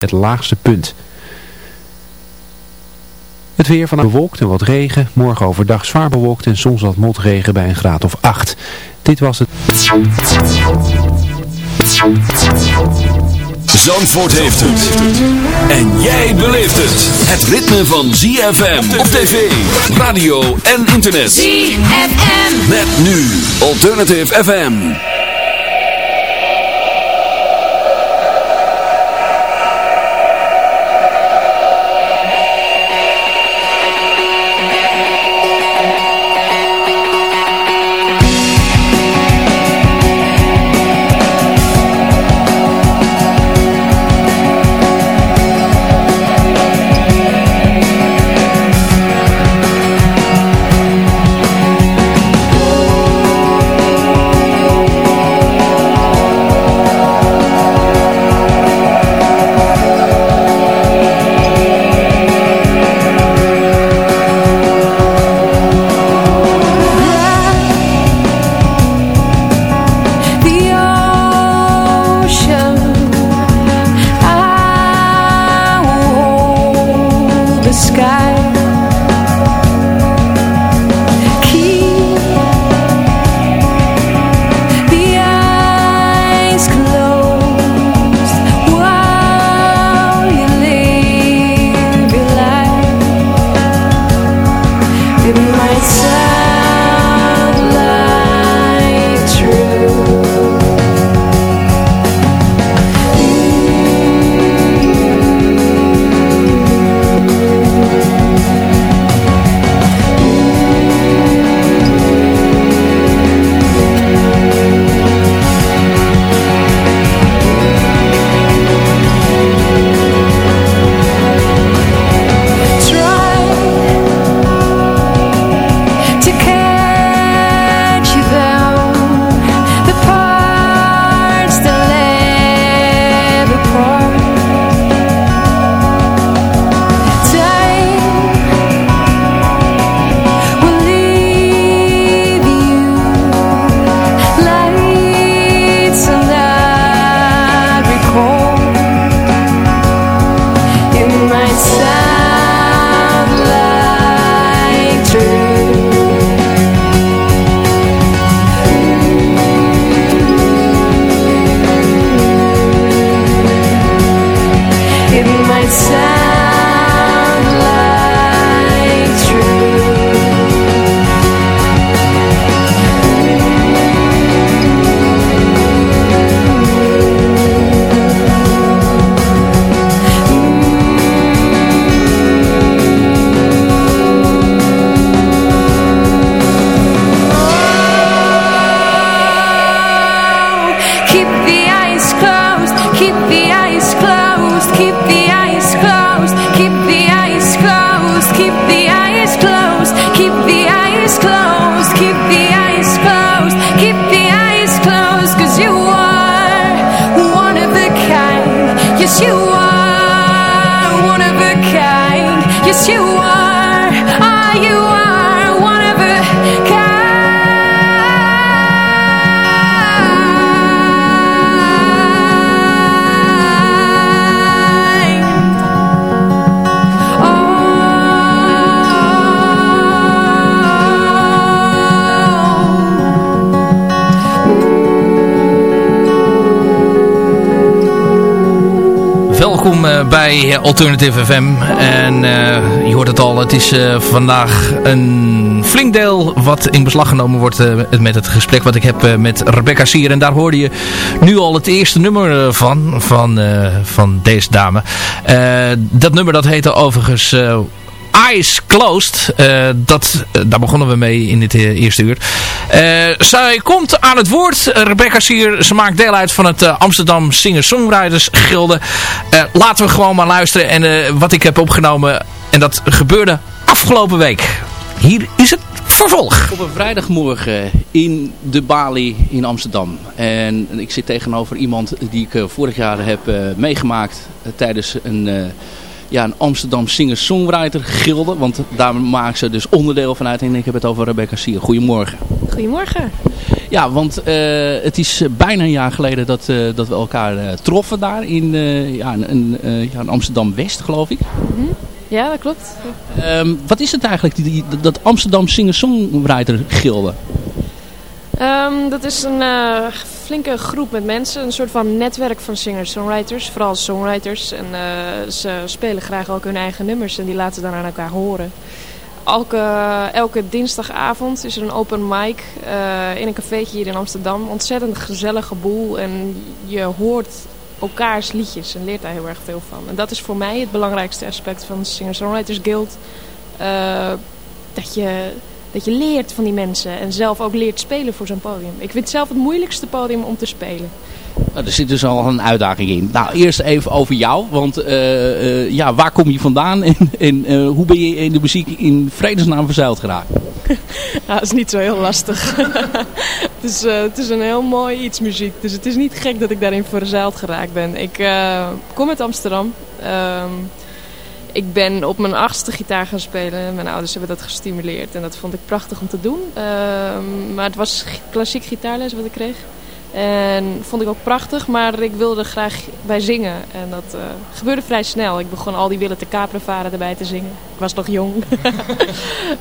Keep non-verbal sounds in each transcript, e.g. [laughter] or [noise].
het laagste punt. Het weer vanavond bewolkt en wat regen. Morgen overdag zwaar bewolkt en soms wat motregen bij een graad of 8. Dit was het. Zandvoort heeft het. En jij beleeft het. Het ritme van ZFM op tv, radio en internet. ZFM. Met nu Alternative FM. Welkom eh, bij Alternative FM. En eh, je hoort het al, het is eh, vandaag een flink deel wat in beslag genomen wordt eh, met het gesprek wat ik heb eh, met Rebecca Sier. En daar hoorde je nu al het eerste nummer eh, van, van, eh, van deze dame. Eh, dat nummer dat heette overigens... Eyes Closed. Eh, dat, eh, daar begonnen we mee in dit eh, eerste uur. Zij komt aan het woord. Rebecca Sier, ze maakt deel uit van het Amsterdam Singer-Songwriters Gilde. Laten we gewoon maar luisteren. En wat ik heb opgenomen, en dat gebeurde afgelopen week. Hier is het vervolg. Op een vrijdagmorgen in de Bali in Amsterdam. En ik zit tegenover iemand die ik vorig jaar heb meegemaakt tijdens een, ja, een Amsterdam singer-songwriter gilde. Want daar maken ze dus onderdeel van uit. En ik heb het over Rebecca Sier. Goedemorgen. Goedemorgen. Ja, want het is bijna een jaar geleden dat, dat we elkaar troffen daar in, ja, in, ja, in Amsterdam-West, geloof ik. Mhm. Ja, dat klopt. Ehm, wat is het eigenlijk, die, dat Amsterdam Singer-Songwriter Gilde? Ehm, dat is een uh, flinke groep met mensen. Een soort van netwerk van singer-songwriters. Vooral songwriters. En uh, ze spelen graag ook hun eigen nummers. En die laten dan aan elkaar horen. Elke, elke dinsdagavond is er een open mic uh, in een cafeetje hier in Amsterdam. Ontzettend gezellige boel. En je hoort elkaars liedjes en leert daar heel erg veel van. En dat is voor mij het belangrijkste aspect van de Singer-Songwriters Guild. dat je dat je leert van die mensen en zelf ook leert spelen voor zo'n podium. Ik vind het zelf het moeilijkste podium om te spelen. Nou, er zit dus al een uitdaging in. Nou, eerst even over jou. Want uh, uh, ja, waar kom je vandaan en, en uh, hoe ben je in de muziek in vredesnaam verzeild geraakt? [laughs] nou, dat is niet zo heel lastig. [laughs] het, is, het is een heel mooi iets muziek. Dus het is niet gek dat ik daarin verzeild geraakt ben. Ik kom uit Amsterdam. Ehm, ik ben op mijn achtste gitaar gaan spelen. Mijn ouders hebben dat gestimuleerd en dat vond ik prachtig om te doen. Ehm, maar het was klassiek gitaarles wat ik kreeg. En vond ik ook prachtig, maar ik wilde graag bij zingen. En dat uh, gebeurde vrij snel. Ik begon al die willen te kapervaren erbij te zingen. Ik was nog jong.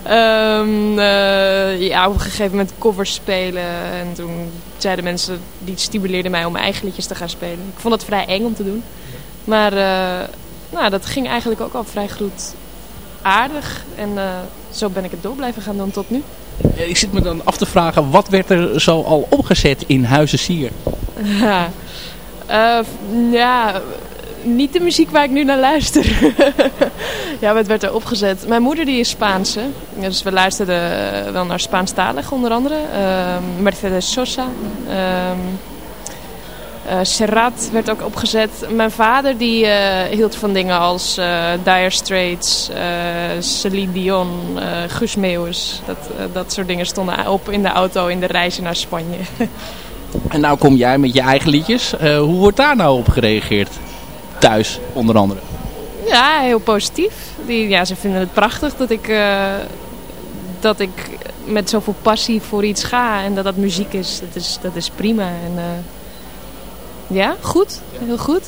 um, [laughs] uh, ja, op een gegeven moment covers spelen. En toen zeiden mensen, die stimuleerden mij om mijn eigen liedjes te gaan spelen. Ik vond het vrij eng om te doen. Maar... Uh, nou, dat ging eigenlijk ook al vrij goed aardig. En uh, zo ben ik het door blijven gaan doen tot nu. Ik zit me dan af te vragen, wat werd er zo al opgezet in Huizen Sier? Ja, [laughs] uh, ja niet de muziek waar ik nu naar luister. [laughs] ja, wat werd er opgezet? Mijn moeder die is Spaanse. Dus we luisterden wel naar Spaanstalig onder andere. Uh, Mercedes Sosa. Uh, Serrat werd ook opgezet. Mijn vader die uh, hield van dingen als uh, Dire Straits, Celine Dion, Guus Meeuwis. Dat, dat soort dingen stonden op in de auto in de reizen naar Spanje. [laughs] en nou kom jij met je eigen liedjes. hoe wordt daar nou op gereageerd? Thuis onder andere. Ja, heel positief. Die, ja, ze vinden het prachtig dat ik, dat ik met zoveel passie voor iets ga. En dat dat muziek is. Dat is, dat is prima. En, ja, goed. Heel goed.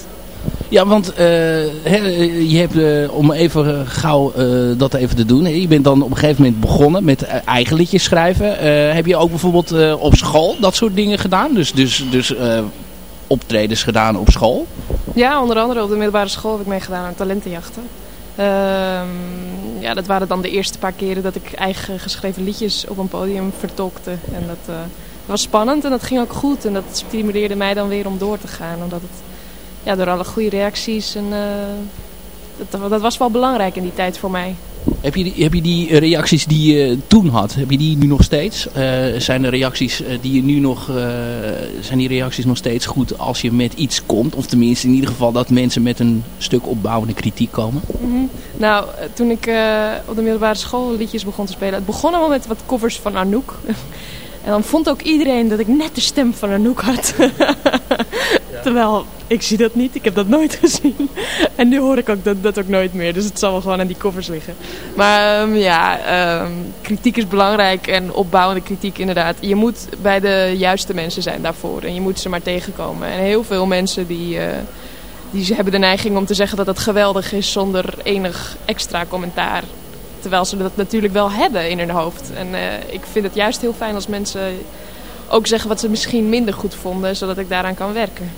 Ja, want uh, je hebt, uh, om even gauw uh, dat even te doen. Je bent dan op een gegeven moment begonnen met eigen liedjes schrijven. heb je ook bijvoorbeeld op school dat soort dingen gedaan? Dus, dus, dus optredens gedaan op school? Ja, onder andere op de middelbare school heb ik meegedaan aan talentenjachten. Ehm, ja, dat waren dan de eerste paar keren dat ik eigen geschreven liedjes op een podium vertolkte. En dat was spannend en dat ging ook goed. En dat stimuleerde mij dan weer om door te gaan. Omdat het, ja, door alle goede reacties. En, uh, dat, dat, was wel belangrijk in die tijd voor mij. Heb je, die, heb je die reacties die je toen had, heb je die nu nog steeds? Uh, zijn de reacties die je nu nog, zijn die reacties nog steeds goed als je met iets komt? Of tenminste in ieder geval dat mensen met een stuk opbouwende kritiek komen? Mm -hmm. Nou, toen ik op de middelbare school liedjes begon te spelen. Het begon allemaal met wat covers van Anouk. [laughs] En dan vond ook iedereen dat ik net de stem van Anouk had. [laughs] Terwijl, ik zie dat niet. Ik heb dat nooit [laughs] gezien. En nu hoor ik ook dat, dat ook nooit meer. Dus het zal wel gewoon aan die covers liggen. Maar um, ja, um, kritiek is belangrijk. En opbouwende kritiek inderdaad. Je moet bij de juiste mensen zijn daarvoor. En je moet ze maar tegenkomen. En heel veel mensen die... Uh, die hebben de neiging om te zeggen dat het geweldig is zonder enig extra commentaar. Terwijl ze dat natuurlijk wel hebben in hun hoofd. En uh, ik vind het juist heel fijn als mensen ook zeggen wat ze misschien minder goed vonden, zodat ik daaraan kan werken.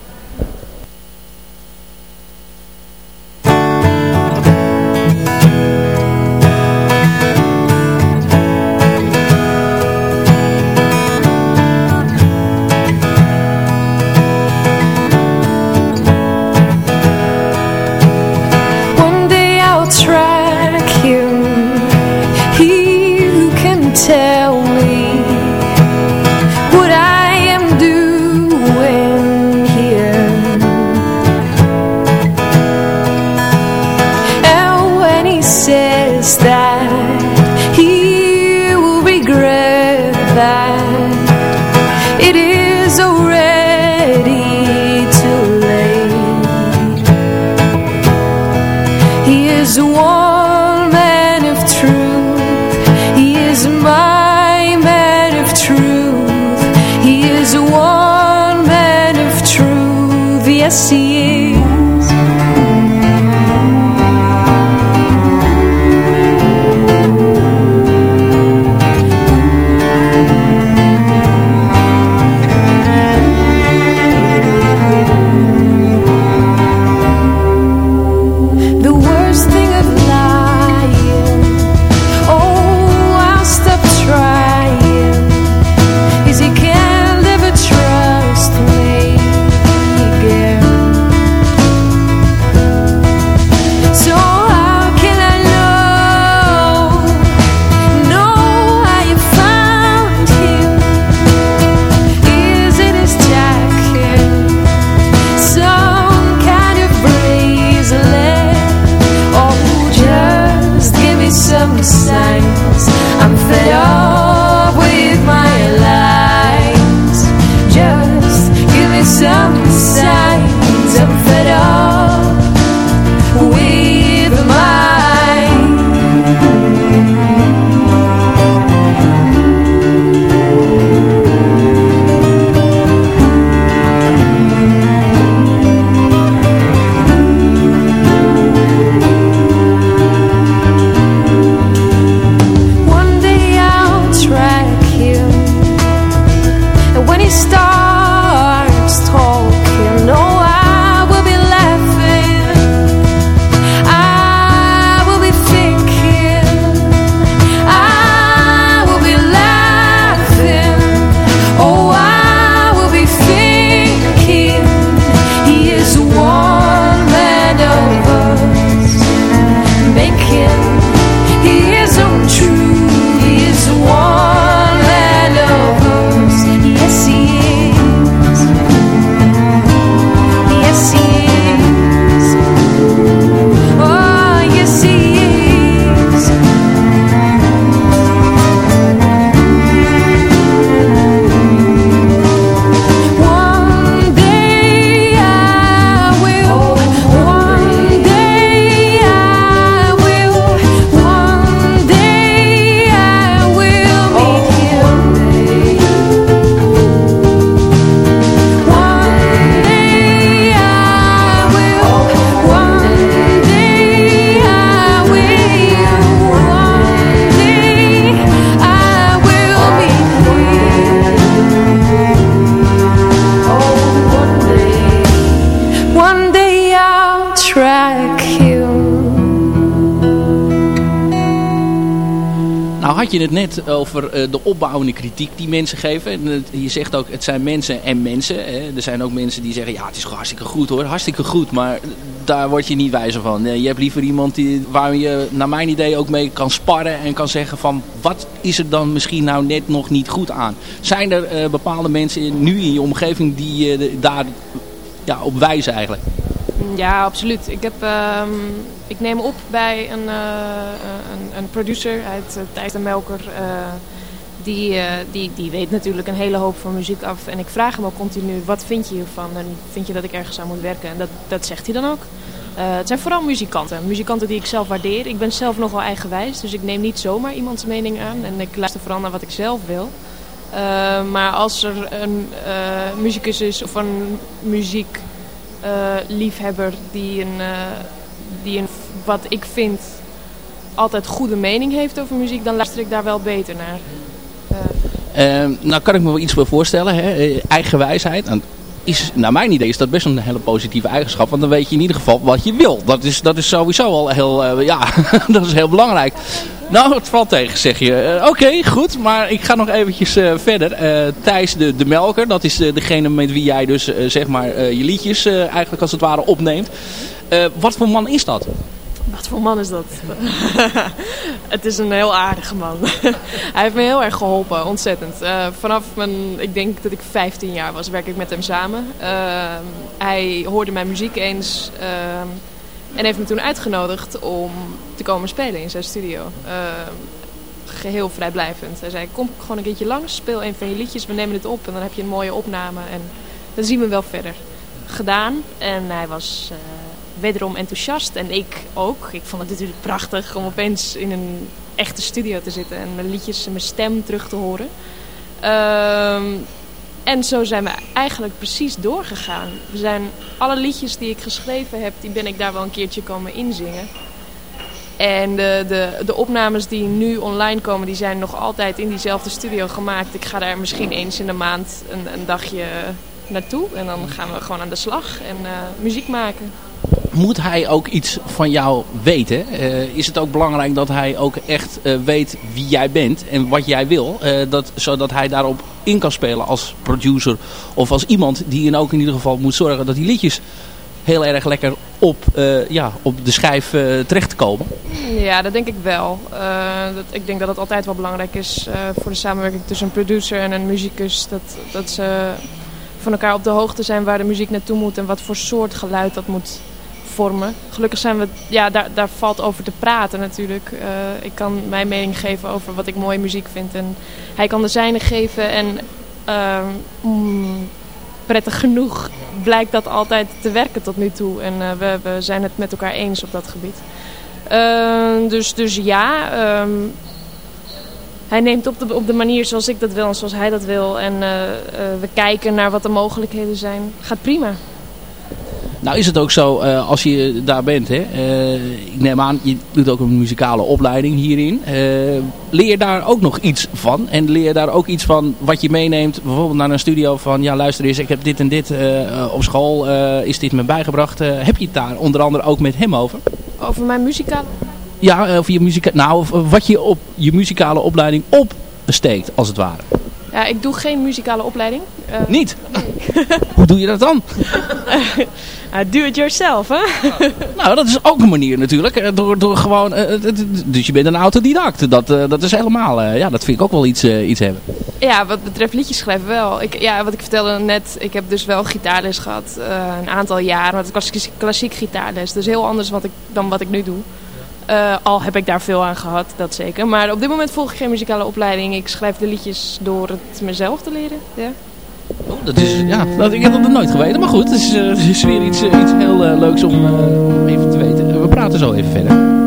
Je het net over eh, de opbouwende kritiek die mensen geven. En, eh, je zegt ook, het zijn mensen en mensen. Hè. Er zijn ook mensen die zeggen, ja het is hartstikke goed hoor. Hartstikke goed, maar daar word je niet wijzer van. Je hebt liever iemand die, waar je naar mijn idee ook mee kan sparren. En kan zeggen van, wat is er dan misschien nou net nog niet goed aan? Zijn er eh, bepaalde mensen nu in je omgeving die de- daar ja, op wijzen eigenlijk? Ja, absoluut. Ik, heb, ehm, ik neem op bij een, eh, een, een producer uit uh, Thijs de Melker. eh, die, eh, die, die weet natuurlijk een hele hoop van muziek af. En ik vraag hem ook continu, wat vind je hiervan? En vind je dat ik ergens aan moet werken? En dat, dat zegt hij dan ook. Eh, het zijn vooral muzikanten. Muzikanten die ik zelf waardeer. Ik ben zelf nogal eigenwijs. Dus ik neem niet zomaar iemands mening aan. En ik luister vooral naar wat ik zelf wil. Eh, maar als er een eh, muzikus is of een muziek eh, liefhebber die een, eh, die een, wat ik vind, altijd goede mening heeft over muziek, dan luister ik daar wel beter naar. Eh, nou kan ik me wel iets bij voorstellen. Hè? Eh, Eigenwijsheid. En is, naar mijn idee is dat best een hele positieve eigenschap. Want dan weet je in ieder geval wat je wil. Dat is, dat is sowieso al heel, eh, ja, [laughs] dat is heel belangrijk. Nou, het valt tegen, zeg je. Oké, goed. Maar ik ga nog eventjes verder. Thijs de, de Melker, dat is degene met wie jij dus zeg maar je liedjes eigenlijk als het ware opneemt. Eh, wat voor man is dat? Wat voor man is dat? [laughs] het is een heel aardige man. [laughs] Hij heeft me heel erg geholpen, ontzettend. Eh, vanaf mijn, ik denk dat ik 15 jaar was, werk ik met hem samen. Eh, hij hoorde mijn muziek eens eh, en heeft me toen uitgenodigd om te komen spelen in zijn studio. Eh, geheel vrijblijvend. Hij zei, kom gewoon een keertje langs, speel een van je liedjes, we nemen het op en dan heb je een mooie opname en dan zien we wel verder. Gedaan en hij was... eh, wederom enthousiast. En ik ook. Ik vond het natuurlijk prachtig om opeens in een echte studio te zitten. En mijn liedjes en mijn stem terug te horen. Ehm, en zo zijn we eigenlijk precies doorgegaan. We zijn alle liedjes die ik geschreven heb, die ben ik daar wel een keertje komen inzingen. En de, de, de opnames die nu online komen, die zijn nog altijd in diezelfde studio gemaakt. Ik ga daar misschien eens in de maand een, een dagje naartoe. En dan gaan we gewoon aan de slag en uh, muziek maken. Moet hij ook iets van jou weten? Uh, is het ook belangrijk dat hij ook echt uh, weet wie jij bent en wat jij wil? dat, zodat hij daarop in kan spelen als producer of als iemand die in ook in ieder geval moet zorgen dat die liedjes heel erg lekker op, ja, op de schijf uh, terecht te komen? Ja, dat denk ik wel. Dat, ik denk dat het altijd wel belangrijk is voor de samenwerking tussen een producer en een muzikus. Dat, dat ze van elkaar op de hoogte zijn waar de muziek naartoe moet en wat voor soort geluid dat moet Gelukkig zijn we, ja, daar, daar valt over te praten natuurlijk. ik kan mijn mening geven over wat ik mooie muziek vind en hij kan de zijne geven en mm, prettig genoeg blijkt dat altijd te werken tot nu toe. En uh, we, we, zijn het met elkaar eens op dat gebied. Uh, dus, dus ja, um, hij neemt op de, op de manier zoals ik dat wil en zoals hij dat wil. En uh, we kijken naar wat de mogelijkheden zijn. Gaat prima. Nou is het ook zo, uh, als je daar bent, hè, uh, ik neem aan, je doet ook een muzikale opleiding hierin. Uh, leer daar ook nog iets van? En leer je daar ook iets van wat je meeneemt, bijvoorbeeld naar een studio van, ja luister eens, ik heb dit en dit op school, is dit me bijgebracht. heb je het daar onder andere ook met hem over? Over mijn muzikale? Ja, over je muzika nou, wat je op je muzikale opleiding opsteekt, als het ware. Ja, ik doe geen muzikale opleiding. Uh, Niet? Nee. Hoe doe je dat dan? [laughs] Uh, do it yourself, hè? [laughs] nou, dat is ook een manier natuurlijk. Door, door gewoon, uh, dus je bent een autodidact. Dat, dat is helemaal, ja, dat vind ik ook wel iets, iets hebben. Ja, wat betreft liedjes schrijven wel. Ik, ja, wat ik vertelde net, ik heb dus wel gitaarles gehad. een aantal jaren, maar het was klassiek, klassiek gitaarles. Dus heel anders wat ik, dan wat ik nu doe. Uh, al heb ik daar veel aan gehad, dat zeker. Maar op dit moment volg ik geen muzikale opleiding. Ik schrijf de liedjes door het mezelf te leren. Ja. Oh, dat is, ja, dat, ik heb dat nog nooit geweten. Maar goed, het is, het is weer iets, uh, iets heel leuks om even te weten. We praten zo even verder.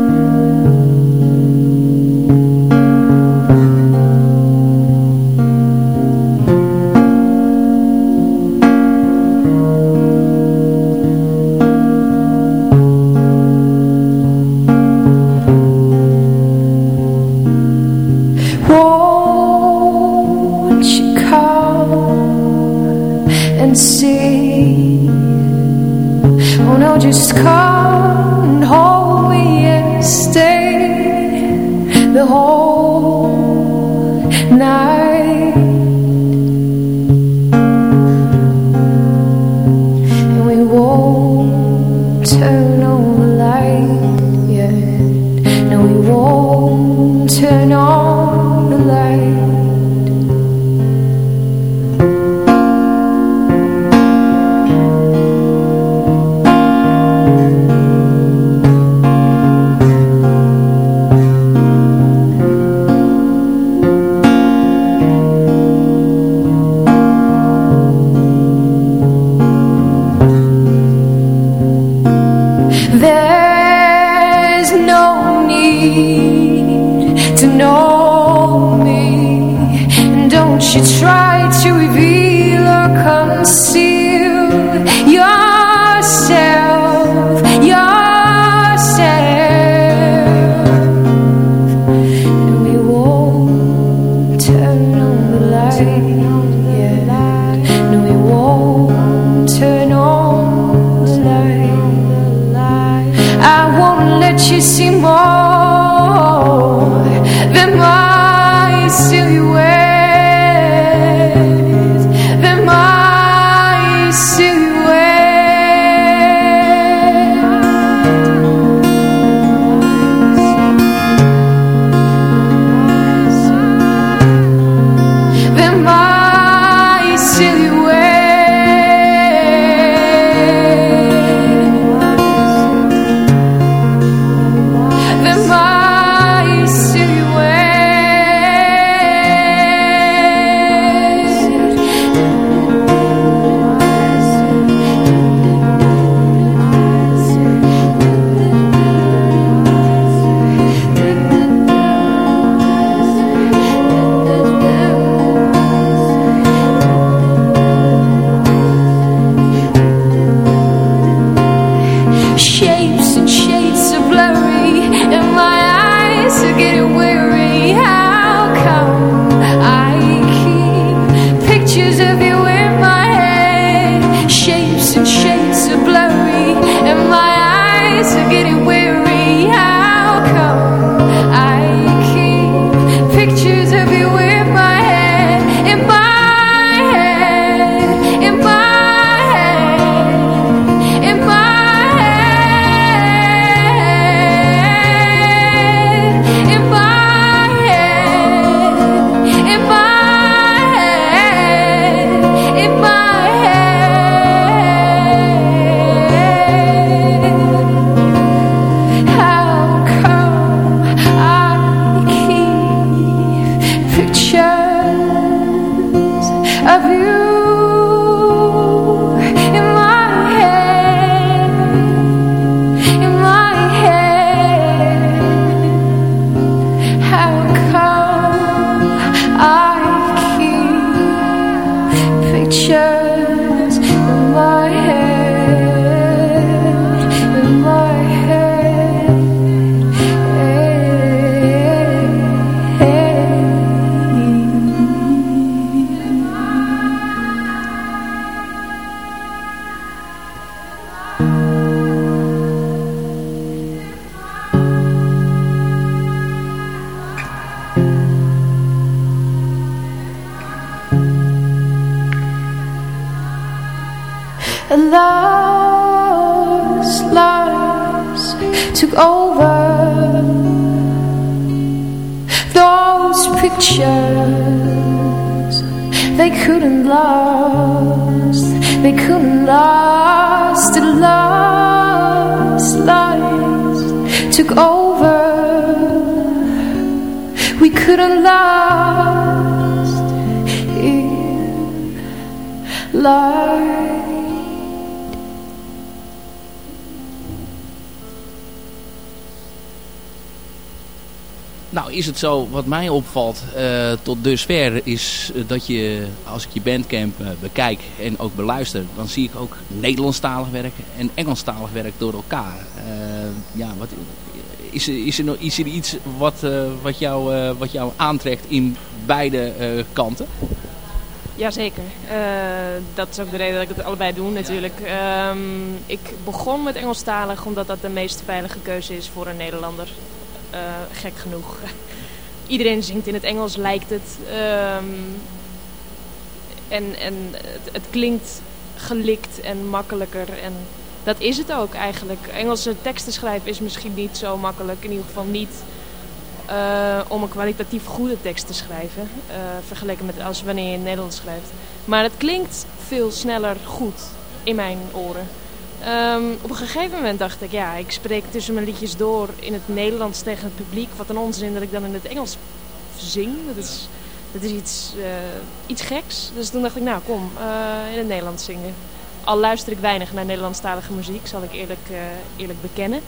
Zo, wat mij opvalt uh, tot dusver, is uh, dat je, als ik je bandcamp uh, bekijk en ook beluister, dan zie ik ook Nederlandstalig werk en Engelstalig werk door elkaar. ja, wat, is, er, is, er is er iets wat, wat, jou, wat jou aantrekt in beide kanten? Jazeker. dat is ook de reden dat ik het allebei doe natuurlijk. Um, ik begon met Engelstalig omdat dat de meest veilige keuze is voor een Nederlander. Uh, gek genoeg. [laughs] Iedereen zingt in het Engels, lijkt het. Um, en en het, het, klinkt gelikt en makkelijker. En dat is het ook eigenlijk. Engelse teksten schrijven is misschien niet zo makkelijk. In ieder geval niet uh, om een kwalitatief goede tekst te schrijven. Uh, vergeleken met als wanneer je in Nederlands schrijft. Maar het klinkt veel sneller goed in mijn oren. Um, op een gegeven moment dacht ik, ja, ik spreek tussen mijn liedjes door in het Nederlands tegen het publiek. Wat een onzin dat ik dan in het Engels zing. Dat is, dat is iets, uh, iets geks. Dus toen dacht ik, nou kom, uh, in het Nederlands zingen. Al luister ik weinig naar Nederlandstalige muziek, zal ik eerlijk, uh, eerlijk bekennen.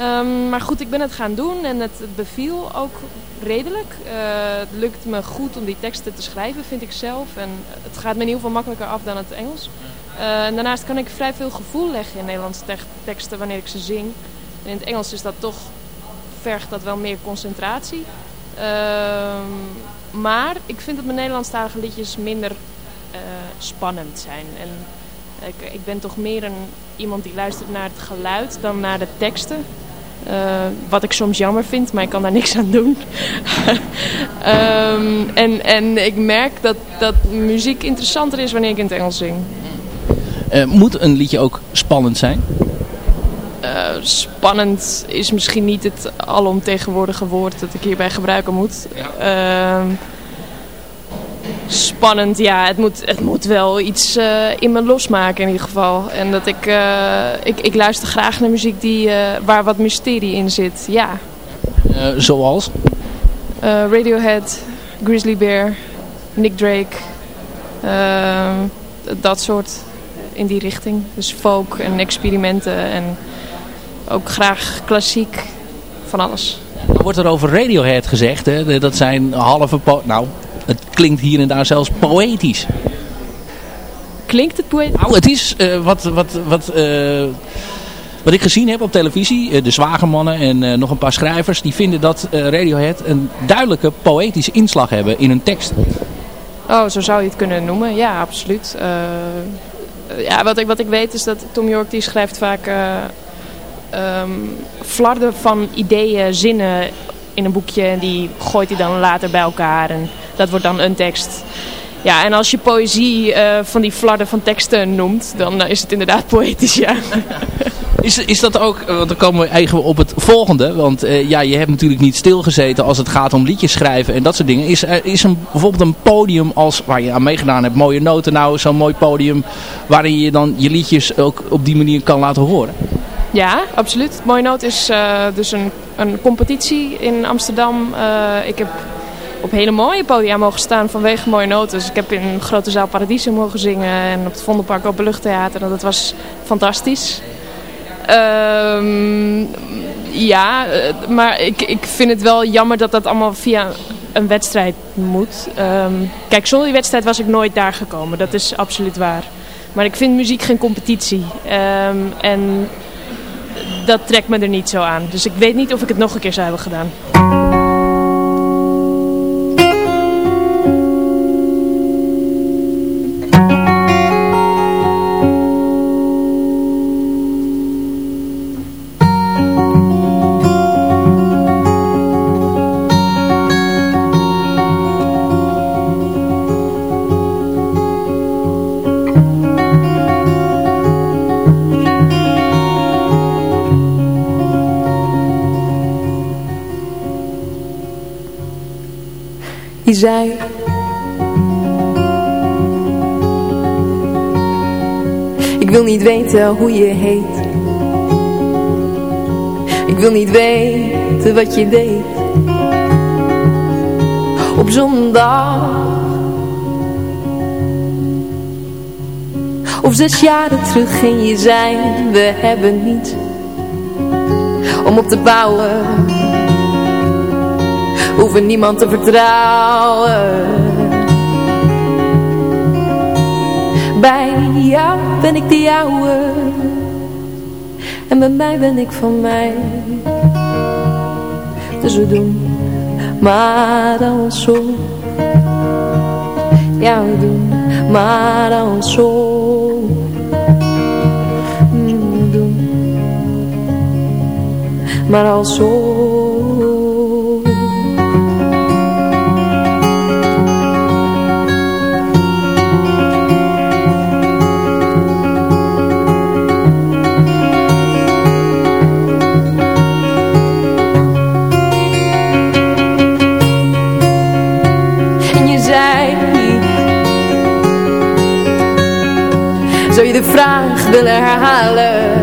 Um, maar goed, ik ben het gaan doen en het, het beviel ook redelijk. het lukt me goed om die teksten te schrijven, vind ik zelf. En het gaat me in ieder geval makkelijker af dan het Engels. En daarnaast kan ik vrij veel gevoel leggen in Nederlandse teksten wanneer ik ze zing. En in het Engels is dat toch, vergt dat wel meer concentratie. Uh, maar ik vind dat mijn Nederlandstalige liedjes minder uh, spannend zijn. En ik, ik, ben toch meer een, iemand die luistert naar het geluid dan naar de teksten. Uh, wat ik soms jammer vind, maar ik kan daar niks aan doen. um, [laughs] en, en ik merk dat, dat muziek interessanter is wanneer ik in het Engels zing. Uh, moet een liedje ook spannend zijn? Uh, spannend is misschien niet het alomtegenwoordige woord dat ik hierbij gebruiken moet. Ja. Uh, spannend, ja, het moet, het moet wel iets uh, in me losmaken in ieder geval. En dat ik, ik, ik luister graag naar muziek die, waar wat mysterie in zit, ja. zoals? Radiohead, Grizzly Bear, Nick Drake, dat soort in die richting. Dus folk en experimenten en ook graag klassiek, van alles. Er wordt er over Radiohead gezegd, hè? dat zijn halve... Nou, het klinkt hier en daar zelfs poëtisch. Klinkt het poëtisch? Nou, het is uh, wat... wat, wat uh, wat ik gezien heb op televisie, de Zwagermannen en nog een paar schrijvers, die vinden dat Radiohead een duidelijke poëtische inslag hebben in hun tekst. Oh, zo zou je het kunnen noemen. Ja, absoluut. Ja, wat ik, wat ik weet is dat Tom York die schrijft vaak um, flarden van ideeën, zinnen in een boekje. En die gooit hij dan later bij elkaar. En dat wordt dan een tekst. Ja, en als je poëzie uh, van die flarden van teksten noemt, dan is het inderdaad [laughs] poëtisch, ja. Is, is dat ook, eh, want dan komen we eigenlijk op het volgende. Want uh, ja, je hebt natuurlijk niet stilgezeten als het gaat om liedjes schrijven en dat soort dingen. Is, er is een, bijvoorbeeld een podium als, waar je aan meegedaan hebt, mooie noten nou, zo'n mooi podium, waarin je dan je liedjes ook op die manier kan laten horen? Ja, absoluut. Mooie Noot is dus een, een competitie in Amsterdam. Ik heb op hele mooie podia mogen staan vanwege Mooie Noot. Dus ik heb in grote zaal Paradiso mogen zingen en op het Vondelpark Openluchttheater. En dat was fantastisch. Um, ja, eh, maar ik, ik vind het wel jammer dat dat allemaal via een wedstrijd moet. Um, kijk, zonder die wedstrijd was ik nooit daar gekomen. Dat is absoluut waar. Maar ik vind muziek geen competitie. Um, en dat trekt me er niet zo aan. Dus ik weet niet of ik het nog een keer zou hebben gedaan. Ik wil niet weten hoe je heet. Ik wil niet weten wat je deed. Op zondag. Of zes jaren terug ging je zijn We hebben niet Om op te bouwen hoeven niemand te vertrouwen. Bij jou ben ik de jouwe en bij mij ben ik van mij. Dus we doen maar zo. Ja, we doen maar zo. Mm, we doen maar zo. de vraag willen herhalen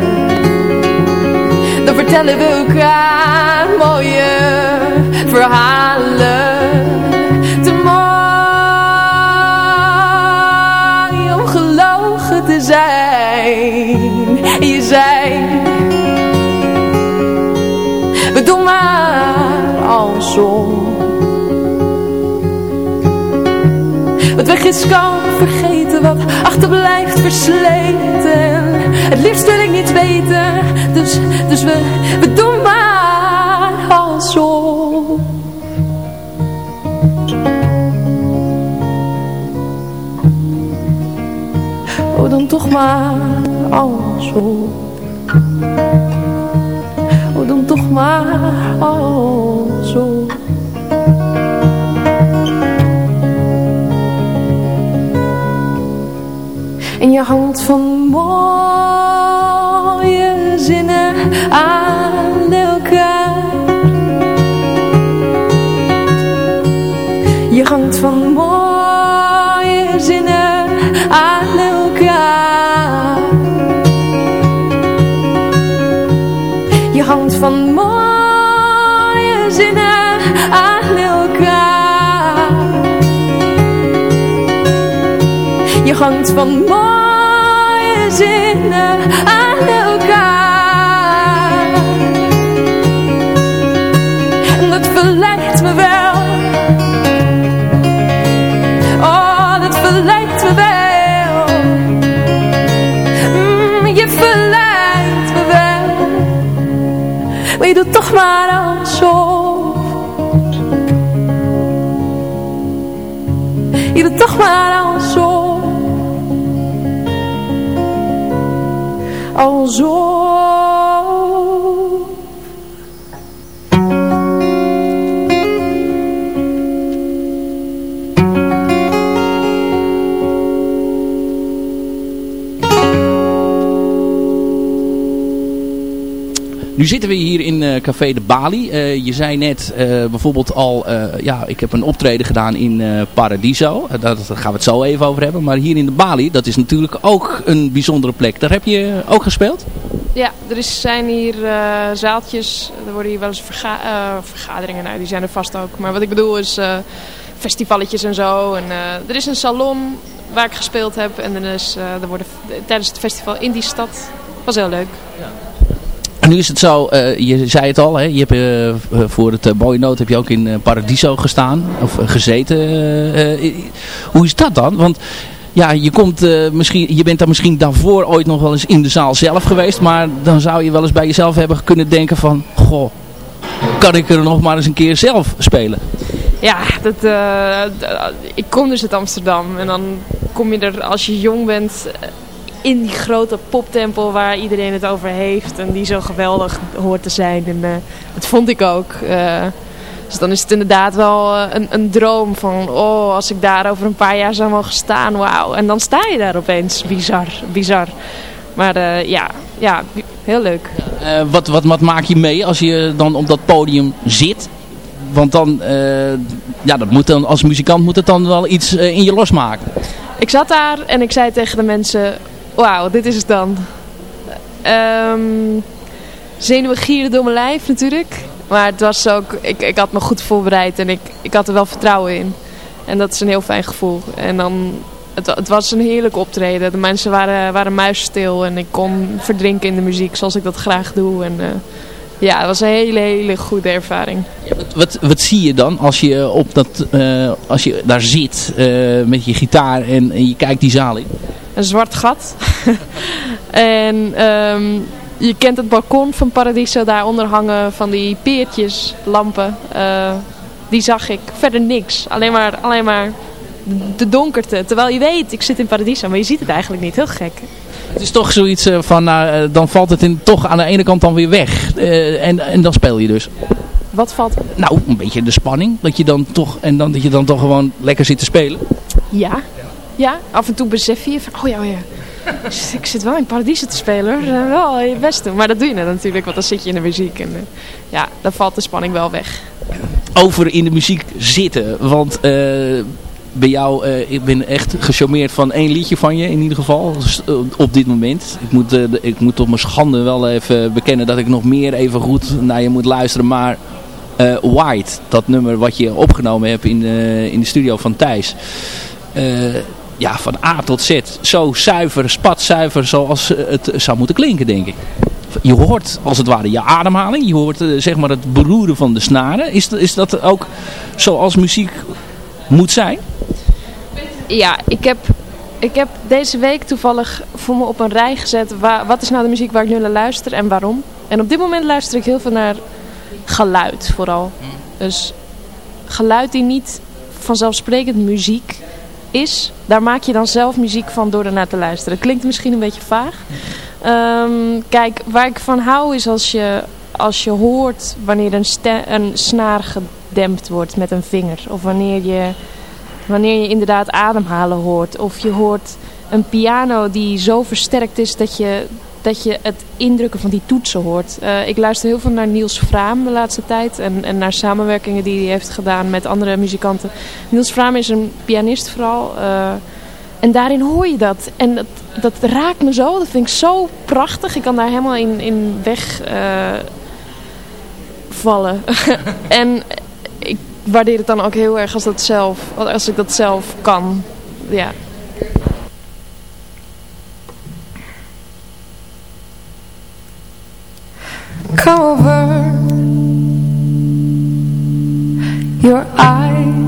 Dan vertellen we elkaar mooie verhalen weg kan vergeten, wat achterblijft versleten. Het liefst wil ik niet weten, dus, dus we, we doen maar alsof. Oh, dan toch maar alsof. Oh, dan toch maar alsof. En je hangt van mooie zinnen aan elkaar. Je hangt van mooie zinnen aan elkaar. Je hangt van mooie zinnen aan elkaar. Je hangt van mooie je verleidt me wel. toch maar alsof. Doet Nu zitten we hier in eh, Café de Bali. Eh, je zei net eh, bijvoorbeeld al, ja, ik heb een optreden gedaan in Paradiso. daar gaan we het zo even over hebben. Maar hier in de Bali, dat is natuurlijk ook een bijzondere plek. Daar heb je ook gespeeld? Ja, er is, zijn hier zaaltjes. Er worden hier wel eens verga vergaderingen. Nou, die zijn er vast ook. Maar wat ik bedoel is festivalletjes en zo. En, er is een salon waar ik gespeeld heb. En er is, er worden, tijdens het festival in die stad. was heel leuk. Ja. Nu is het zo, uh, je zei het al, hè, je hebt, uh, voor het uh, Noot heb je ook in Paradiso gestaan, of gezeten. hoe is dat dan? Want ja, je, komt, misschien, je bent daar misschien daarvoor ooit nog wel eens in de zaal zelf geweest, maar dan zou je wel eens bij jezelf hebben kunnen denken van, goh, kan ik er nog maar eens een keer zelf spelen? Ja, dat, ik kom dus uit Amsterdam en dan kom je er als je jong bent in die grote poptempel waar iedereen het over heeft. En die zo geweldig hoort te zijn. En uh, dat vond ik ook. Uh, dus dan is het inderdaad wel uh, een, een droom van... Oh, als ik daar over een paar jaar zou mogen staan. Wauw. En dan sta je daar opeens. Bizar. Bizar. Maar ja, ja, heel leuk. wat, wat, wat maak je mee als je dan op dat podium zit? Want dan, ja, dat moet dan, als muzikant moet het dan wel iets in je losmaken. Ik zat daar en ik zei tegen de mensen wauw, dit is het dan. Um, zenuwen gieren door mijn lijf natuurlijk. Maar het was ook, ik, ik had me goed voorbereid en ik, ik had er wel vertrouwen in. En dat is een heel fijn gevoel. En dan, het, het was een heerlijk optreden. De mensen waren, waren muisstil en ik kon verdrinken in de muziek zoals ik dat graag doe. En, uh, ja, het was een hele, hele goede ervaring. Ja, wat, wat, wat, zie je dan als je, op dat, uh, als je daar zit uh, met je gitaar en, en je kijkt die zaal in? een zwart gat. [laughs] en um, je kent het balkon van Paradiso daaronder hangen van die peertjes, lampen. Uh, die zag ik. Verder niks. Alleen maar, alleen maar de donkerte. Terwijl je weet, ik zit in Paradiso, maar je ziet het eigenlijk niet. Heel gek. Het is toch zoiets uh, van, uh, dan valt het in, toch aan de ene kant dan weer weg. en, en dan speel je dus. Wat valt? Nou, een beetje de spanning. Dat je dan toch, en dan, dat je dan toch gewoon lekker zit te spelen. Ja, ja, af en toe besef je van, oh ja, oh ja. ik zit wel in Paradiso te spelen hoor. Wel je best doen. Maar dat doe je natuurlijk, want dan zit je in de muziek. En uh, ja, dan valt de spanning wel weg. Over in de muziek zitten. Want uh, bij jou, uh, ik ben echt gecharmeerd van één liedje van je in ieder geval. op dit moment. Ik moet, ik moet tot mijn schande wel even bekennen dat ik nog meer even goed naar je moet luisteren. Maar White, dat nummer wat je opgenomen hebt in, in de studio van Thijs ja, van A tot Z zo zuiver, spatzuiver zoals het zou moeten klinken, denk ik. Je hoort als het ware je ademhaling. Je hoort uh, zeg maar het beroeren van de snaren. Is, is dat ook zoals muziek moet zijn? Ja, ik heb, ik heb deze week toevallig voor me op een rij gezet. Waar, wat is nou de muziek waar ik nu naar luister en waarom? En op dit moment luister ik heel veel naar geluid vooral. Hmm. Dus geluid die niet vanzelfsprekend muziek is, daar maak je dan zelf muziek van door ernaar te luisteren. Klinkt misschien een beetje vaag. Um, kijk, waar ik van hou is als je, als je hoort wanneer een, een snaar gedempt wordt met een vinger. Of wanneer je, wanneer je inderdaad ademhalen hoort. Of je hoort een piano die zo versterkt is dat je, dat je het indrukken van die toetsen hoort. Uh, ik luister heel veel naar Niels Vraam de laatste tijd. En, en naar samenwerkingen die hij heeft gedaan met andere muzikanten. Niels Vraam is een pianist vooral. Uh, en daarin hoor je dat. En dat, dat raakt me zo. Dat vind ik zo prachtig. Ik kan daar helemaal in, in weg uh, vallen. [laughs] en waardeer het dan ook heel erg als, dat zelf, als ik dat zelf kan. Ja. cover your eyes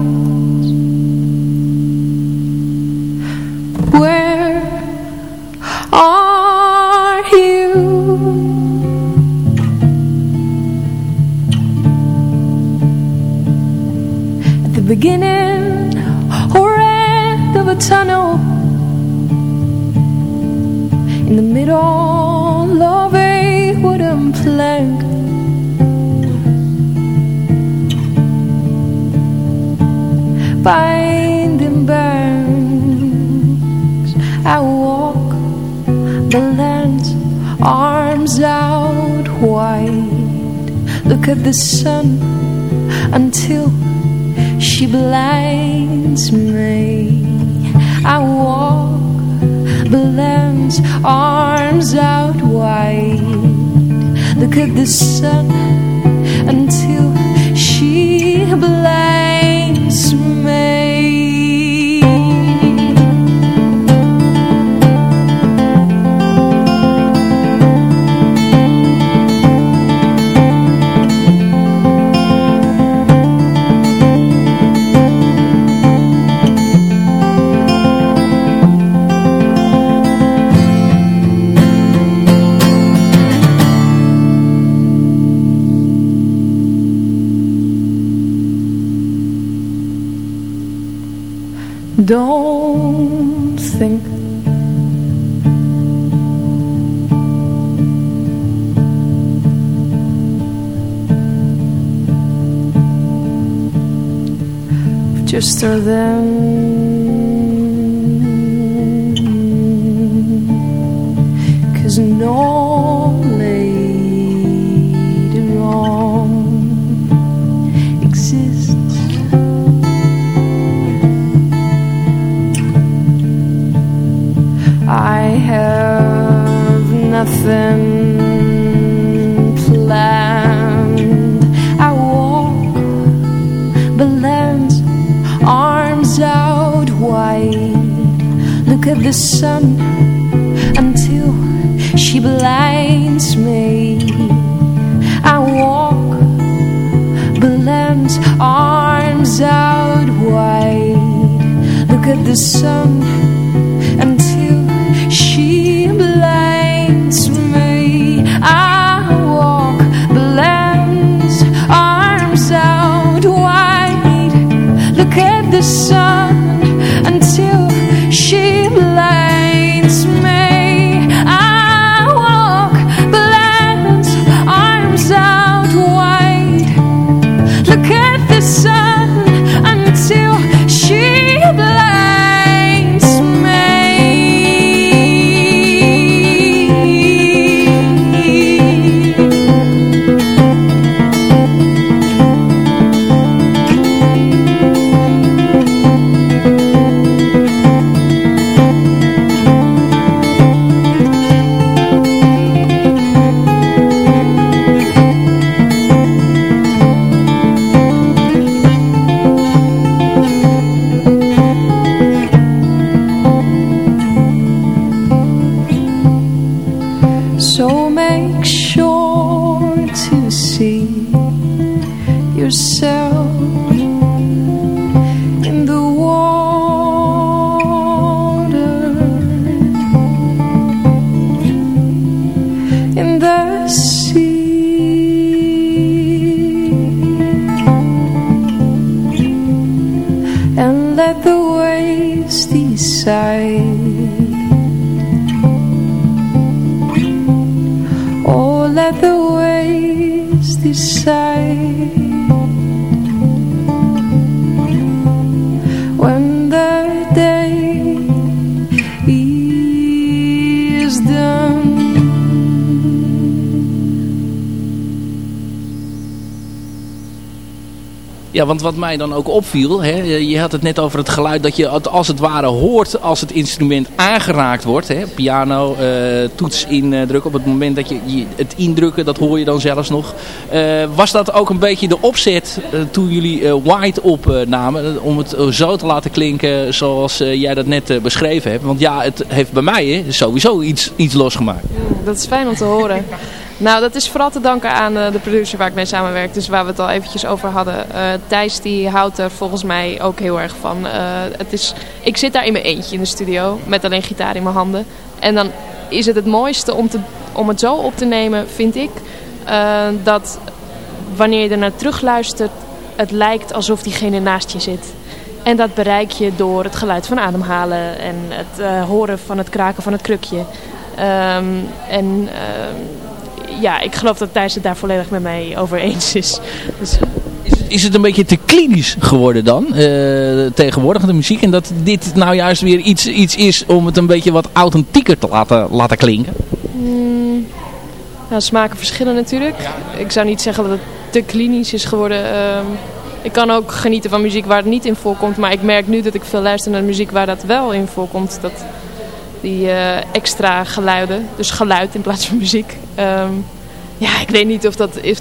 beginning or end of a tunnel in the middle of a wooden plank. Binding banks, I walk the land, arms out wide. Look at the sun until she blinds me. I walk the land's arms out wide. Look at the sun until she blinds faster than want wat mij dan ook opviel, hè, je had het net over het geluid dat je als het ware hoort als het instrument aangeraakt wordt. Hè, piano, eh, toets indrukken. Op het moment dat je, het indrukken, dat hoor je dan zelfs nog. Eh, was dat ook een beetje de opzet eh, toen jullie White opnamen? om het zo te laten klinken zoals jij dat net beschreven hebt. Want ja, het heeft bij mij hè, sowieso iets, iets losgemaakt. Dat is fijn om te horen. Nou, dat is vooral te danken aan eh, de producer waar ik mee samenwerk. Dus waar we het al eventjes over hadden. Eh, Thijs die houdt er volgens mij ook heel erg van. Eh, het is, ik zit daar in mijn eentje in de studio. Met alleen gitaar in mijn handen. En dan is het het mooiste om, te, om het zo op te nemen, vind ik. dat wanneer je er naar terugluistert, het lijkt alsof diegene naast je zit. En dat bereik je door het geluid van ademhalen en het uh, horen van het kraken van het krukje. Um, en uh, ja, ik geloof dat Thijs het daar volledig met mij over eens is. Dus, is, is het een beetje te klinisch geworden dan, uh, tegenwoordig, de muziek? En dat dit nou juist weer iets, iets is om het een beetje wat authentieker te laten, laten klinken? Mm, nou, smaken verschillen natuurlijk. Ik zou niet zeggen dat het te klinisch is geworden. Uh, ik kan ook genieten van muziek waar het niet in voorkomt. Maar ik merk nu dat ik veel luister naar muziek waar dat wel in voorkomt. Dat die uh, extra geluiden, dus geluid in plaats van muziek. Um, ja, ik weet niet of dat is,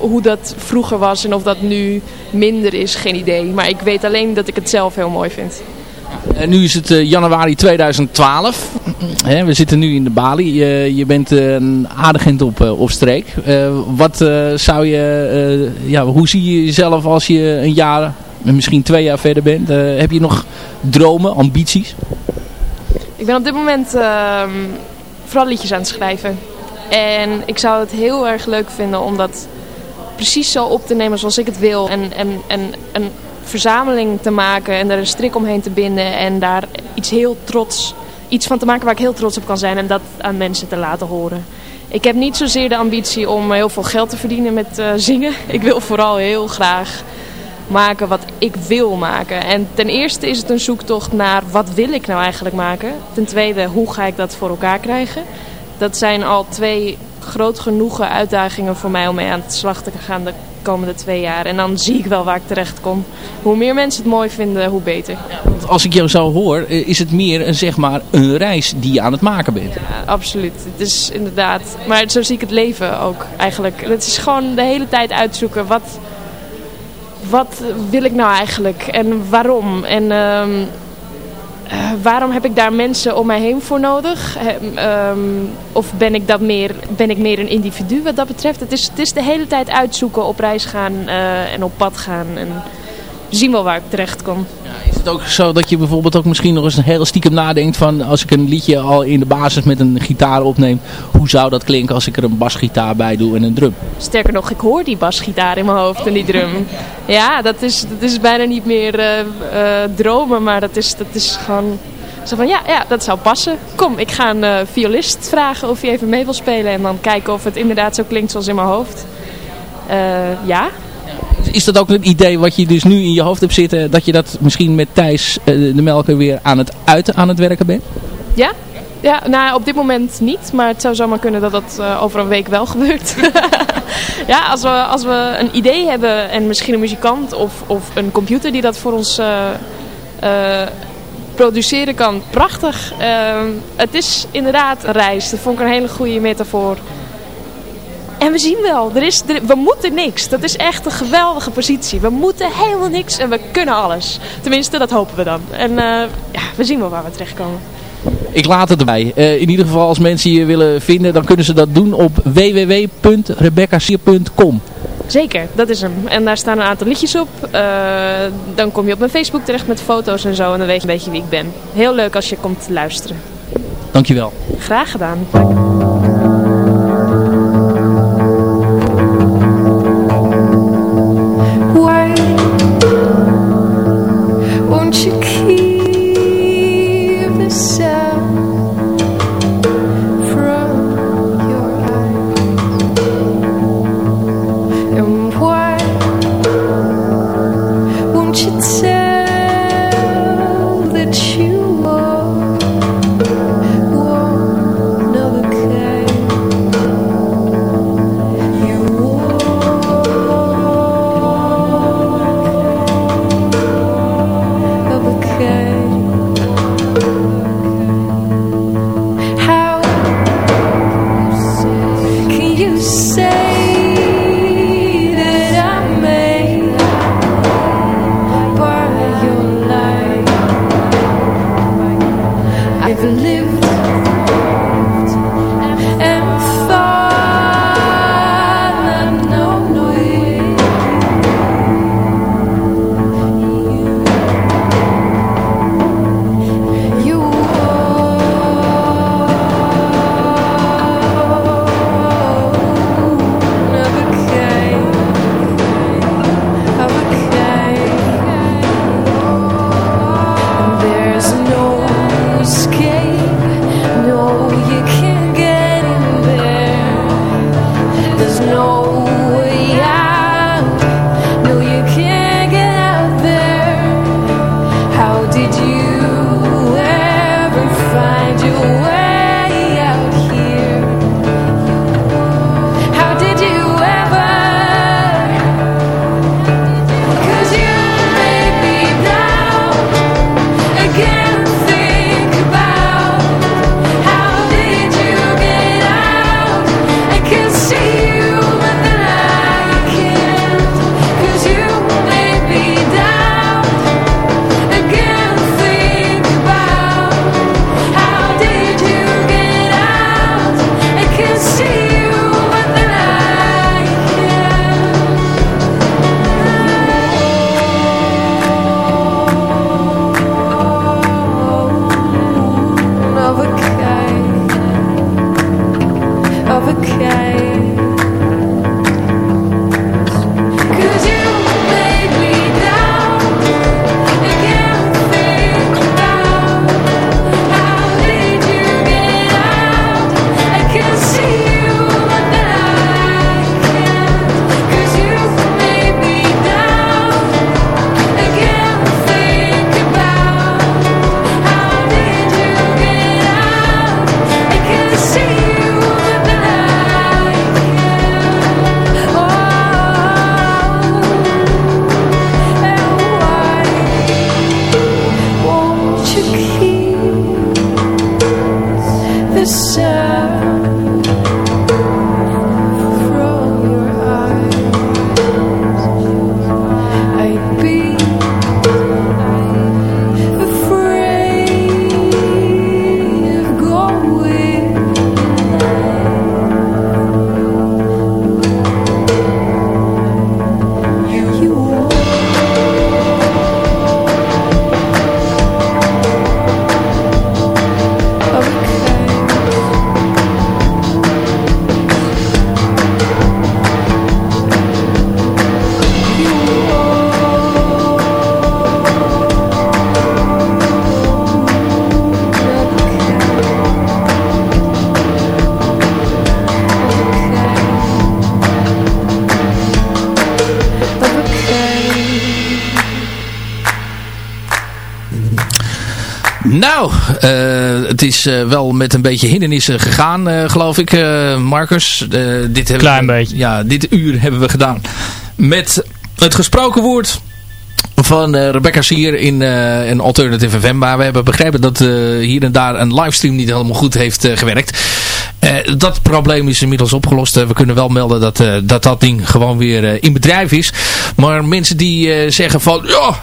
hoe dat vroeger was en of dat nu minder is, geen idee. Maar ik weet alleen dat ik het zelf heel mooi vind. En nu is het uh, januari 2012. He, we zitten nu in de Bali. Uh, je bent uh, een aardig op, op streek. wat zou je, ja, hoe zie je jezelf als je een jaar, misschien twee jaar verder bent? heb je nog dromen, ambities? Ik ben op dit moment ehm, vooral liedjes aan het schrijven. En ik zou het heel erg leuk vinden om dat precies zo op te nemen zoals ik het wil. En, en, en een verzameling te maken en er een strik omheen te binden. En daar iets heel trots, iets van te maken waar ik heel trots op kan zijn. En dat aan mensen te laten horen. Ik heb niet zozeer de ambitie om heel veel geld te verdienen met uh, zingen. Ik wil vooral heel graag maken wat ik wil maken. En ten eerste is het een zoektocht naar wat wil ik nou eigenlijk maken. Ten tweede, hoe ga ik dat voor elkaar krijgen. Dat zijn al twee groot genoegen uitdagingen voor mij om mee aan de slag te gaan de komende twee jaar. En dan zie ik wel waar ik terecht kom. Hoe meer mensen het mooi vinden, hoe beter. Ja, als ik jou zo hoor, eh, is het meer een, zeg maar, een reis die je aan het maken bent. Ja, absoluut. Het is inderdaad... Maar zo zie ik het leven ook eigenlijk. Het is gewoon de hele tijd uitzoeken wat... Wat wil ik nou eigenlijk? En waarom? En... Um, uh, waarom heb ik daar mensen om mij heen voor nodig? Um, of ben ik, dat meer, ben ik meer een individu wat dat betreft? Het is, het is de hele tijd uitzoeken, op reis gaan uh, en op pad gaan. En zien wel waar ik terecht kom. Ja, het ook zo dat je bijvoorbeeld ook misschien nog eens een heel stiekem nadenkt van... als ik een liedje al in de basis met een gitaar opneem... hoe zou dat klinken als ik er een basgitaar bij doe en een drum? Sterker nog, ik hoor die basgitaar in mijn hoofd en die drum. Ja, dat is, dat is bijna niet meer uh, uh, dromen, maar dat is, dat is gewoon... Zo van, ja, ja, dat zou passen. Kom, ik ga een uh, violist vragen of hij even mee wil spelen. En dan kijken of het inderdaad zo klinkt zoals in mijn hoofd. ja, is dat ook een idee wat je dus nu in je hoofd hebt zitten, dat je dat misschien met Thijs uh, de Melker weer aan het uiten aan het werken bent? Ja, ja, nou op dit moment niet, maar het zou zomaar kunnen dat dat uh, over een week wel [laughs] gebeurt. [laughs] ja, als we, als we een idee hebben en misschien een muzikant of, of een computer die dat voor ons uh, produceren kan, prachtig. het is inderdaad een reis, dat vond ik een hele goede metafoor. En we zien wel, er is, er, we moeten niks. Dat is echt een geweldige positie. We moeten helemaal niks en we kunnen alles. Tenminste, dat hopen we dan. En uh, ja, we zien wel waar we terechtkomen. Ik laat het erbij. Uh, in ieder geval, als mensen je willen vinden, dan kunnen ze dat doen op www.rebeccasier.com. Zeker, dat is hem. En daar staan een aantal liedjes op. Uh, dan kom je op mijn Facebook terecht met foto's en zo. En dan weet je een beetje wie ik ben. Heel leuk als je komt luisteren. Dankjewel. Graag gedaan. you keep is uh, wel met een beetje hindernissen gegaan, uh, geloof ik, Marcus. dit hebben Klein we, beetje. Ja, dit uur hebben we gedaan met het gesproken woord van uh, Rebecca Sier in, uh, in Alternative FM. Maar we hebben begrepen dat uh, hier en daar een livestream niet helemaal goed heeft gewerkt. dat probleem is inmiddels opgelost. we kunnen wel melden dat, dat dat ding gewoon weer in bedrijf is. Maar mensen die zeggen van, ja,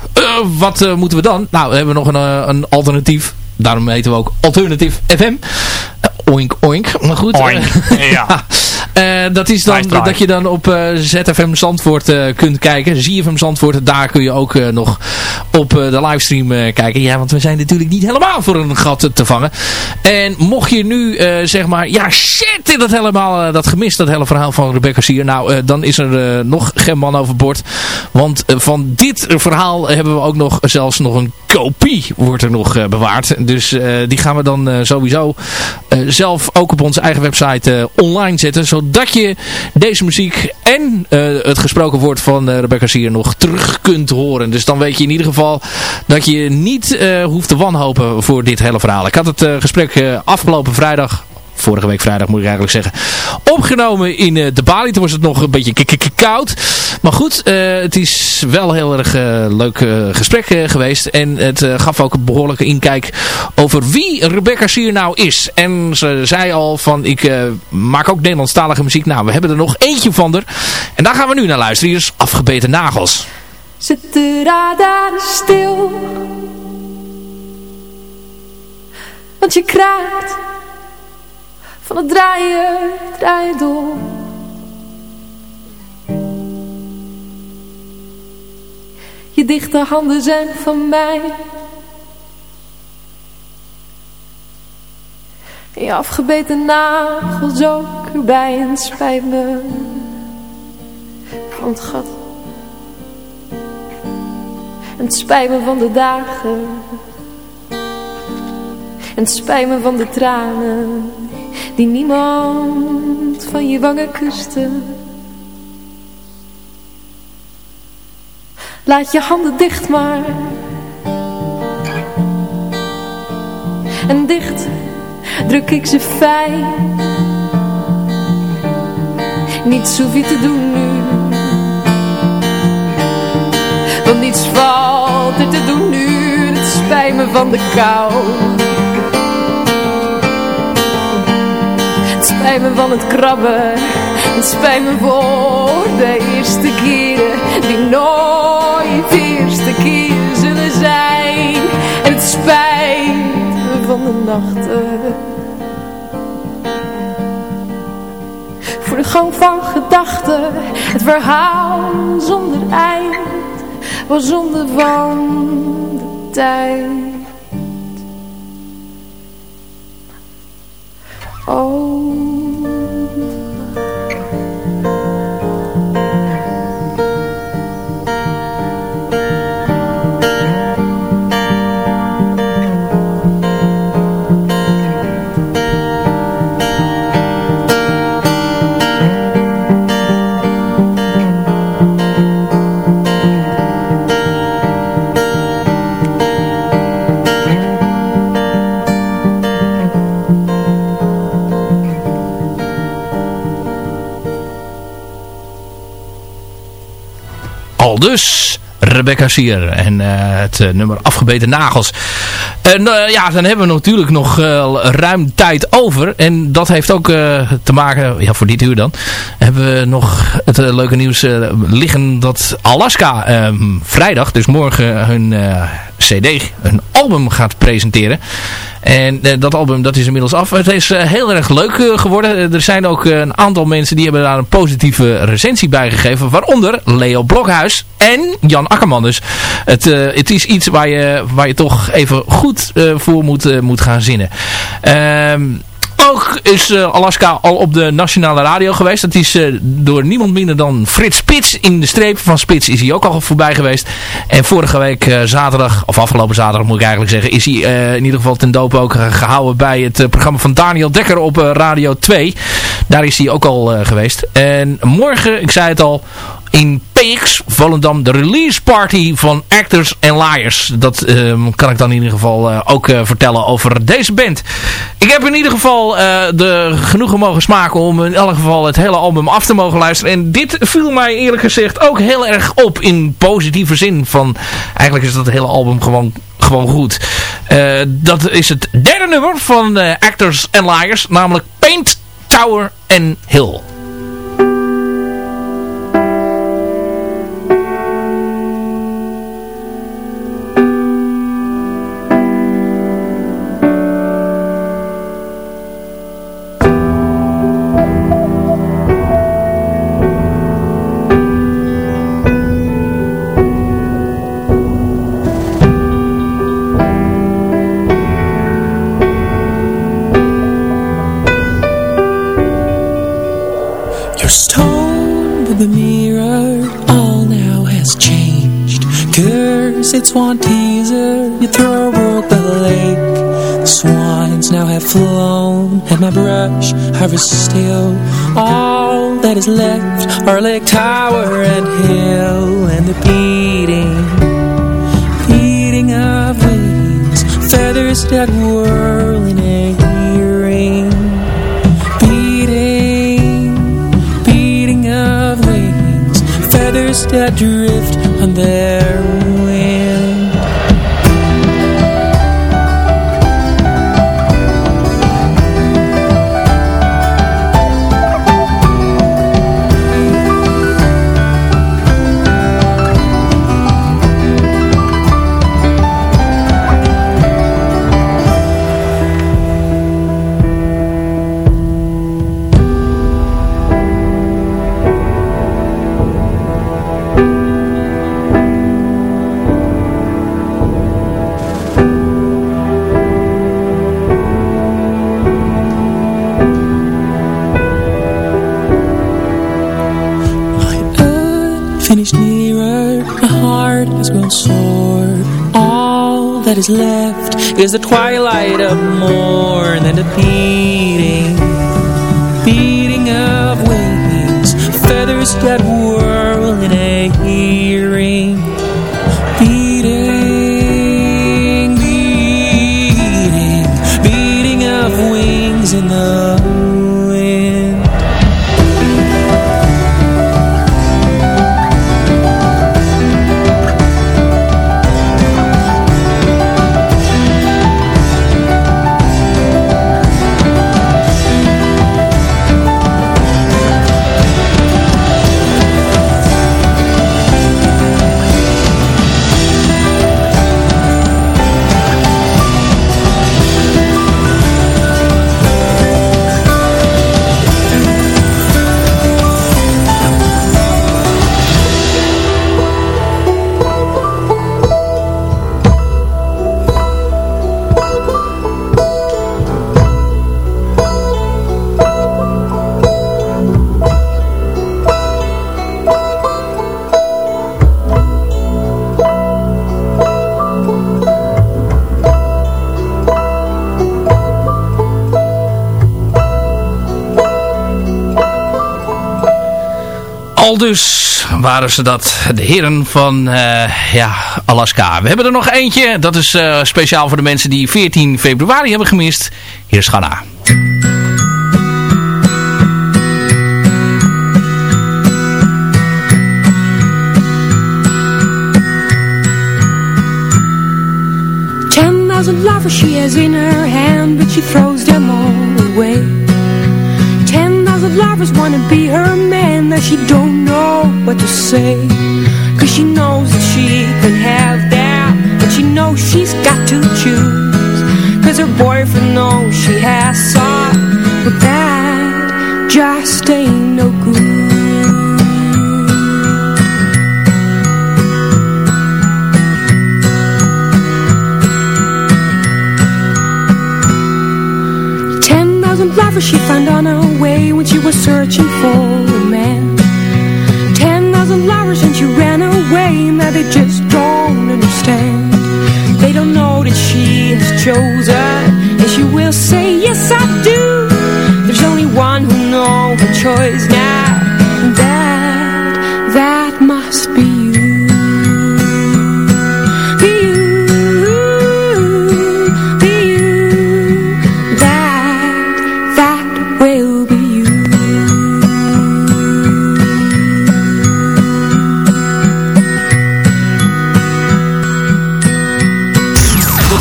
wat moeten we dan? Nou, we hebben nog een, een alternatief. Daarom heten we ook Alternative FM. oink, oink. Maar goed. Oink, ja. Uh, [laughs] dat is dan dat je dan op uh, ZFM Zandvoort uh, kunt kijken. ZFM Zandvoort, daar kun je ook nog op de livestream kijken. Ja, want we zijn natuurlijk niet helemaal voor een gat te vangen. En mocht je nu zeg maar, ja shit, dat helemaal, dat gemist, dat hele verhaal van Rebecca Sier. Nou, dan is er nog geen man overboord. Want van dit verhaal hebben we ook nog zelfs nog een kopie wordt er nog bewaard. Dus die gaan we dan sowieso zelf ook op onze eigen website online zetten. Zodat je deze muziek en het gesproken woord van Rebecca Sier nog terug kunt horen. Dus dan weet je in ieder geval dat je niet hoeft te wanhopen voor dit hele verhaal. Ik had het gesprek afgelopen vrijdag vorige week vrijdag moet ik eigenlijk zeggen, opgenomen in uh, de Bali. Toen was het nog een beetje koud. Maar goed, uh, het is wel heel erg leuk gesprek geweest. En het gaf ook een behoorlijke inkijk over wie Rebecca Sier nou is. En ze zei al van, ik maak ook Nederlandstalige muziek. Nou, we hebben er nog eentje van er. En daar gaan we nu naar luisteren. Hier is Afgebeten Nagels. De radar stil Want je kraakt van het draaien, draaien door. Je dichte handen zijn van mij. Je afgebeten nagels ook erbij en spijt me van het gat. En het spijt me van de dagen. En het spijt me van de tranen die niemand van je wangen kuste. Laat je handen dicht maar. En dicht druk ik ze fijn. Niets hoef je te doen nu. Want niets valt er te doen nu. Het spijt me van de kou. Spijt me van het krabben. Het spijt me voor de eerste keren die nooit eerste keer zullen zijn. En het spijt me van de nachten. Voor de gang van gedachten, het verhaal zonder eind, was zonde van de tijd. Oh. Dus Rebecca Sier en uh, het uh, nummer Afgebeten Nagels. En uh, ja, dan hebben we natuurlijk nog ruim tijd over. En dat heeft ook te maken, ja voor dit uur dan, hebben we nog het leuke nieuws liggen dat Alaska ehm, vrijdag, dus morgen hun cd, een album gaat presenteren. En uh, dat album dat is inmiddels af. Het is uh, heel erg leuk uh, geworden. Er zijn ook een aantal mensen die hebben daar een positieve recensie bij gegeven. Waaronder Leo Blokhuis en Jan Akkerman. Dus het, het is iets waar je, waar je toch even goed voor moet, moet gaan zinnen. Ehm ook is uh, Alaska al op de nationale radio geweest. Dat is uh, door niemand minder dan Frits Spits. In de streep van Spits is hij ook al voorbij geweest. En vorige week uh, zaterdag, of afgelopen zaterdag moet ik eigenlijk zeggen, is hij in ieder geval ten doop ook gehouden bij het programma van Daniel Dekker op Radio 2. Daar is hij ook al geweest. En morgen, ik zei het al, in PX Volendam de release party van Actors and Liars. Dat ehm, kan ik dan in ieder geval uh, ook uh, vertellen over deze band. Ik heb in ieder geval uh, de genoegen mogen smaken om in elk geval het hele album af te mogen luisteren. En dit viel mij eerlijk gezegd ook heel erg op in positieve zin. Van, eigenlijk is dat hele album gewoon, gewoon goed. dat is het derde nummer van Actors and Liars. Namelijk Paint, Tower and Hill. One teaser You throw over the lake. The swans now have flown And my brush harvests still All that is left Are lake tower and hill And the beating Beating of wings. Feathers that whirl in a hearing Beating Beating of wings. Feathers that drift on their left. Is the twilight of morn and the beating, Al dus waren ze dat, de heren van uh, ja, Alaska. We hebben er nog eentje, dat is uh, speciaal voor de mensen die 14 februari hebben gemist. Hier is Ghana. Ten thousand lovers she has in her hand, but she throws them all away. Lovers wanna be her man That she don't know what to say. Cause she knows that she can have that But she knows she's got to choose. Cause her boyfriend knows she has Lovers she found on her way when she was searching for a man. Ten thousand lovers and she ran away Now they just don't understand. They don't know that she has chosen And she will say, yes I do. There's only one who knows her choice now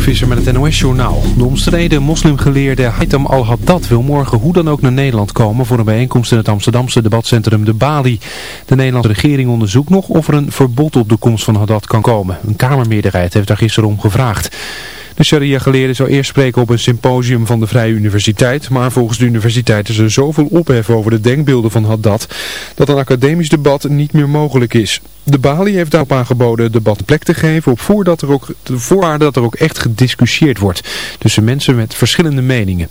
Visser met het NOS-journaal. De omstreden moslimgeleerde Haitham al-Haddad wil morgen hoe dan ook naar Nederland komen voor een bijeenkomst in het Amsterdamse debatcentrum De Bali. De Nederlandse regering onderzoekt nog of er een verbod op de komst van Haddad kan komen. Een kamermeerderheid heeft daar gisteren om gevraagd. De sharia-geleerde zou eerst spreken op een symposium van de Vrije Universiteit, maar volgens de universiteit is er zoveel ophef over de denkbeelden van Haddad dat een academisch debat niet meer mogelijk is. De Bali heeft daarop aangeboden het debat plek te geven op voor dat er ook, de voorwaarde dat er ook echt gediscussieerd wordt tussen mensen met verschillende meningen.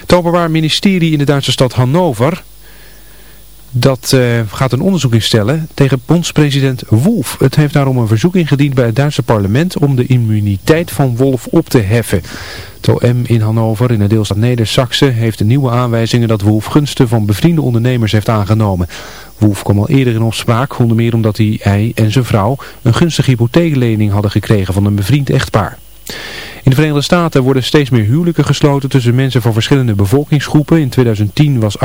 Het Openbaar Ministerie in de Duitse stad Hannover dat uh, gaat een onderzoek instellen tegen bondspresident Wolf. Het heeft daarom een verzoek ingediend bij het Duitse parlement om de immuniteit van Wolf op te heffen. Het OM in Hannover in de deelstaat Neder-Saxe heeft de nieuwe aanwijzingen dat Wolf gunsten van bevriende ondernemers heeft aangenomen. Wolf kwam al eerder in opspraak, onder meer omdat hij, hij en zijn vrouw een gunstige hypotheeklening hadden gekregen van een bevriend echtpaar. In de Verenigde Staten worden steeds meer huwelijken gesloten tussen mensen van verschillende bevolkingsgroepen. In 2010 was 8,4%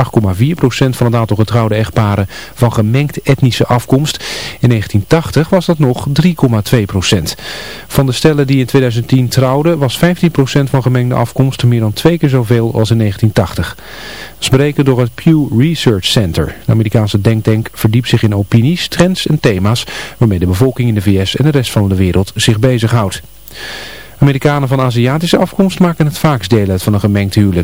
van het aantal getrouwde echtparen van gemengd etnische afkomst. In 1980 was dat nog 3,2%. Van de stellen die in 2010 trouwden was 15% van gemengde afkomst meer dan twee keer zoveel als in 1980. Dat is berekend door het Pew Research Center. De Amerikaanse denktank verdiept zich in opinies, trends en thema's waarmee de bevolking in de VS en de rest van de wereld zich bezighoudt. Amerikanen van Aziatische afkomst maken het vaakst deel uit van een gemengd huwelijk.